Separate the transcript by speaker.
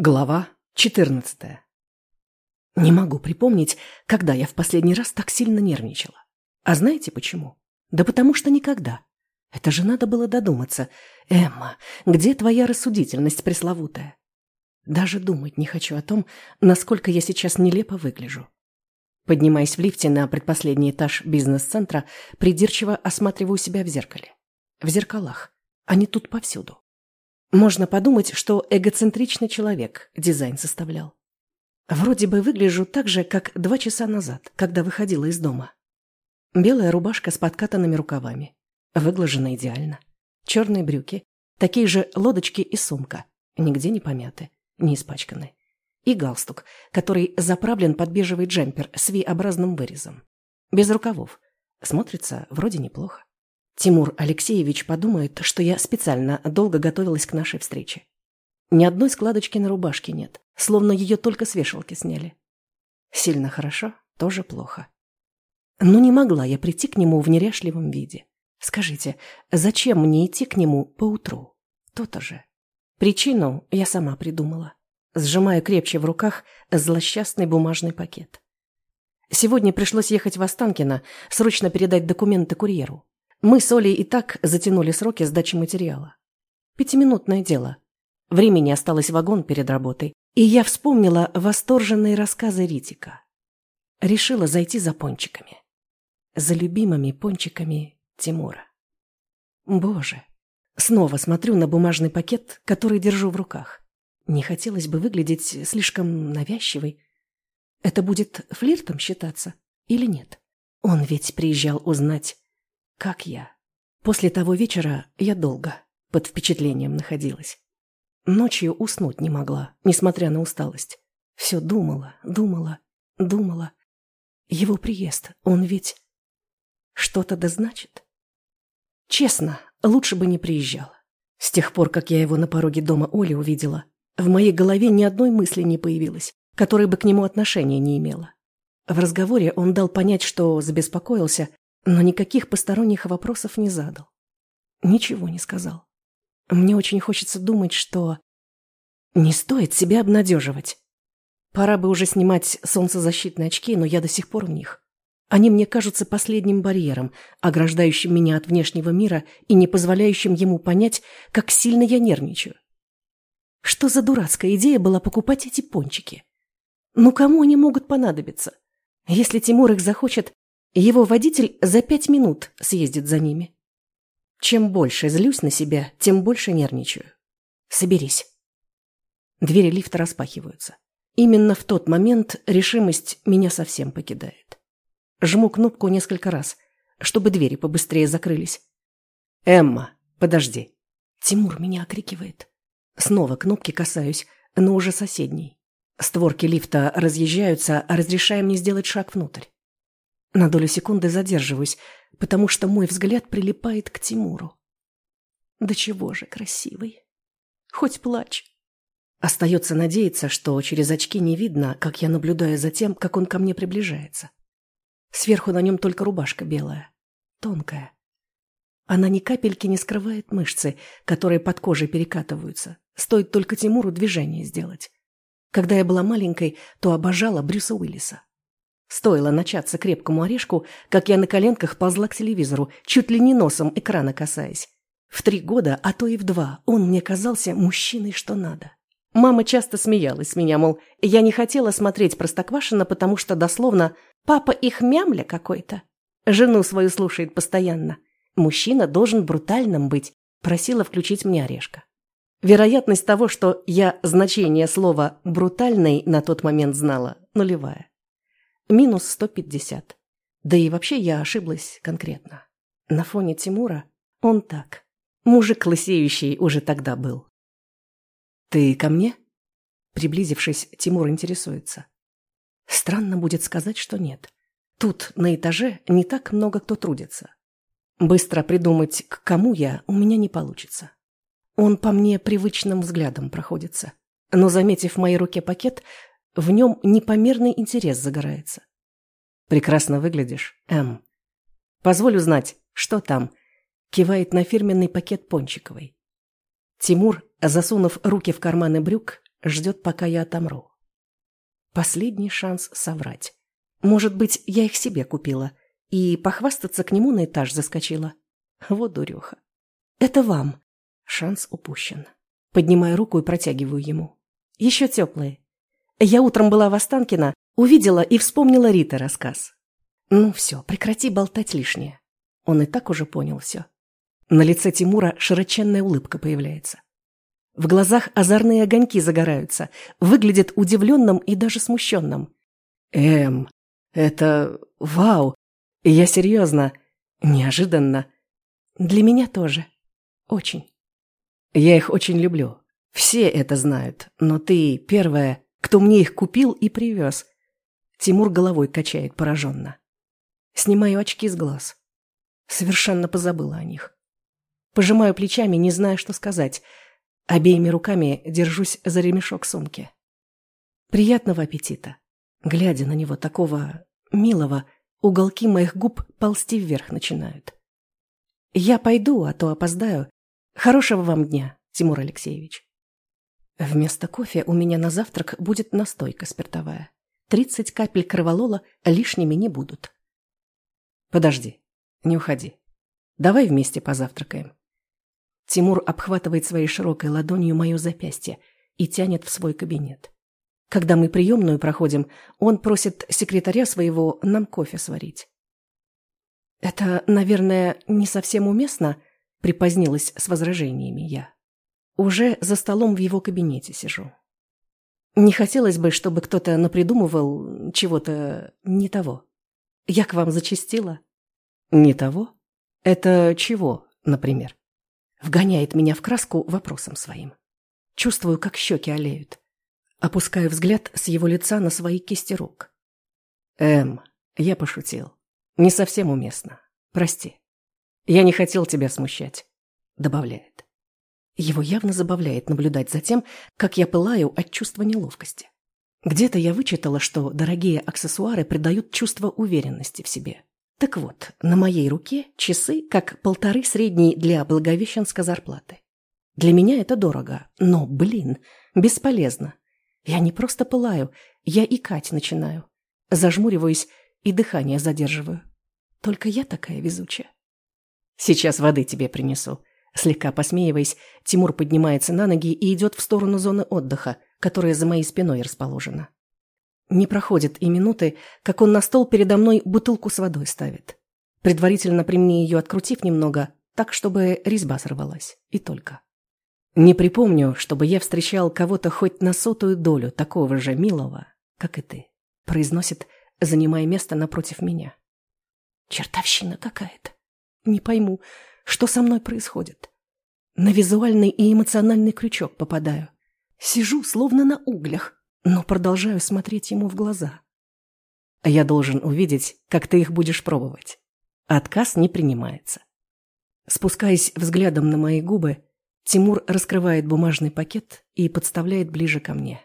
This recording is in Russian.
Speaker 1: Глава 14 Не могу припомнить, когда я в последний раз так сильно нервничала. А знаете почему? Да потому что никогда. Это же надо было додуматься. Эмма, где твоя рассудительность пресловутая? Даже думать не хочу о том, насколько я сейчас нелепо выгляжу. Поднимаясь в лифте на предпоследний этаж бизнес-центра, придирчиво осматриваю себя в зеркале. В зеркалах. Они тут повсюду. Можно подумать, что эгоцентричный человек дизайн составлял. Вроде бы выгляжу так же, как два часа назад, когда выходила из дома. Белая рубашка с подкатанными рукавами. Выглажена идеально. Черные брюки. Такие же лодочки и сумка. Нигде не помяты, не испачканы. И галстук, который заправлен под бежевый джемпер с V-образным вырезом. Без рукавов. Смотрится вроде неплохо. Тимур Алексеевич подумает, что я специально долго готовилась к нашей встрече. Ни одной складочки на рубашке нет, словно ее только с вешалки сняли. Сильно хорошо, тоже плохо. Но не могла я прийти к нему в неряшливом виде. Скажите, зачем мне идти к нему поутру? То-то же. Причину я сама придумала. Сжимаю крепче в руках злосчастный бумажный пакет. Сегодня пришлось ехать в Останкино, срочно передать документы курьеру. Мы с Олей и так затянули сроки сдачи материала. Пятиминутное дело. Времени осталось вагон перед работой, и я вспомнила восторженные рассказы Ритика. Решила зайти за пончиками. За любимыми пончиками Тимура. Боже, снова смотрю на бумажный пакет, который держу в руках. Не хотелось бы выглядеть слишком навязчивой. Это будет флиртом считаться или нет? Он ведь приезжал узнать, как я. После того вечера я долго под впечатлением находилась. Ночью уснуть не могла, несмотря на усталость. Все думала, думала, думала. Его приезд, он ведь... Что-то да значит? Честно, лучше бы не приезжал. С тех пор, как я его на пороге дома Оли увидела, в моей голове ни одной мысли не появилось, которая бы к нему отношения не имела. В разговоре он дал понять, что забеспокоился но никаких посторонних вопросов не задал. Ничего не сказал. Мне очень хочется думать, что... Не стоит себя обнадеживать. Пора бы уже снимать солнцезащитные очки, но я до сих пор в них. Они мне кажутся последним барьером, ограждающим меня от внешнего мира и не позволяющим ему понять, как сильно я нервничаю. Что за дурацкая идея была покупать эти пончики? Ну кому они могут понадобиться? Если Тимур их захочет, его водитель за пять минут съездит за ними. Чем больше злюсь на себя, тем больше нервничаю. Соберись. Двери лифта распахиваются. Именно в тот момент решимость меня совсем покидает. Жму кнопку несколько раз, чтобы двери побыстрее закрылись. «Эмма, подожди!» Тимур меня окрикивает. Снова кнопки касаюсь, но уже соседней. Створки лифта разъезжаются, разрешая мне сделать шаг внутрь. На долю секунды задерживаюсь, потому что мой взгляд прилипает к Тимуру. Да чего же красивый. Хоть плачь. Остается надеяться, что через очки не видно, как я наблюдаю за тем, как он ко мне приближается. Сверху на нем только рубашка белая, тонкая. Она ни капельки не скрывает мышцы, которые под кожей перекатываются. Стоит только Тимуру движение сделать. Когда я была маленькой, то обожала Брюса Уиллиса. Стоило начаться крепкому орешку, как я на коленках ползла к телевизору, чуть ли не носом экрана касаясь. В три года, а то и в два, он мне казался мужчиной что надо. Мама часто смеялась с меня, мол, я не хотела смотреть Простоквашино, потому что, дословно, папа их мямля какой-то. Жену свою слушает постоянно. Мужчина должен брутальным быть, просила включить мне орешка. Вероятность того, что я значение слова «брутальный» на тот момент знала, нулевая. Минус 150. Да и вообще я ошиблась конкретно. На фоне Тимура он так. Мужик лысеющий уже тогда был. «Ты ко мне?» Приблизившись, Тимур интересуется. Странно будет сказать, что нет. Тут, на этаже, не так много кто трудится. Быстро придумать, к кому я, у меня не получится. Он по мне привычным взглядом проходится. Но, заметив в моей руке пакет, в нем непомерный интерес загорается. «Прекрасно выглядишь, М. Позволь узнать, что там?» Кивает на фирменный пакет Пончиковой. Тимур, засунув руки в карманы брюк, ждет, пока я отомру. Последний шанс соврать. Может быть, я их себе купила и похвастаться к нему на этаж заскочила. Вот дуреха. Это вам. Шанс упущен. Поднимаю руку и протягиваю ему. Еще теплые. Я утром была в Останкино, увидела и вспомнила Рита рассказ. Ну все, прекрати болтать лишнее. Он и так уже понял все. На лице Тимура широченная улыбка появляется. В глазах озорные огоньки загораются, выглядит удивленным и даже смущенным. «Эм, это... вау! Я серьезно. Неожиданно. Для меня тоже. Очень. Я их очень люблю. Все это знают, но ты первая, кто мне их купил и привез. Тимур головой качает пораженно. Снимаю очки с глаз. Совершенно позабыла о них. Пожимаю плечами, не зная, что сказать. Обеими руками держусь за ремешок сумки. Приятного аппетита. Глядя на него такого милого, уголки моих губ ползти вверх начинают. Я пойду, а то опоздаю. Хорошего вам дня, Тимур Алексеевич. Вместо кофе у меня на завтрак будет настойка спиртовая. Тридцать капель кроволола лишними не будут. Подожди, не уходи. Давай вместе позавтракаем. Тимур обхватывает своей широкой ладонью мое запястье и тянет в свой кабинет. Когда мы приемную проходим, он просит секретаря своего нам кофе сварить. «Это, наверное, не совсем уместно», — припозднилась с возражениями я. Уже за столом в его кабинете сижу. Не хотелось бы, чтобы кто-то напридумывал чего-то не того. Я к вам зачастила. Не того? Это чего, например? Вгоняет меня в краску вопросом своим. Чувствую, как щеки олеют. Опускаю взгляд с его лица на свои кисти рук. Эм, я пошутил. Не совсем уместно. Прости. Я не хотел тебя смущать. Добавляет. Его явно забавляет наблюдать за тем, как я пылаю от чувства неловкости. Где-то я вычитала, что дорогие аксессуары придают чувство уверенности в себе. Так вот, на моей руке часы как полторы средней для благовещенской зарплаты. Для меня это дорого, но, блин, бесполезно. Я не просто пылаю, я икать начинаю. Зажмуриваюсь и дыхание задерживаю. Только я такая везучая. Сейчас воды тебе принесу. Слегка посмеиваясь, Тимур поднимается на ноги и идет в сторону зоны отдыха, которая за моей спиной расположена. Не проходит и минуты, как он на стол передо мной бутылку с водой ставит. Предварительно при мне ее открутив немного, так, чтобы резьба сорвалась. И только. Не припомню, чтобы я встречал кого-то хоть на сотую долю такого же милого, как и ты, произносит, занимая место напротив меня. Чертовщина какая-то. Не пойму, что со мной происходит. На визуальный и эмоциональный крючок попадаю. Сижу, словно на углях но продолжаю смотреть ему в глаза. Я должен увидеть, как ты их будешь пробовать. Отказ не принимается. Спускаясь взглядом на мои губы, Тимур раскрывает бумажный пакет и подставляет ближе ко мне.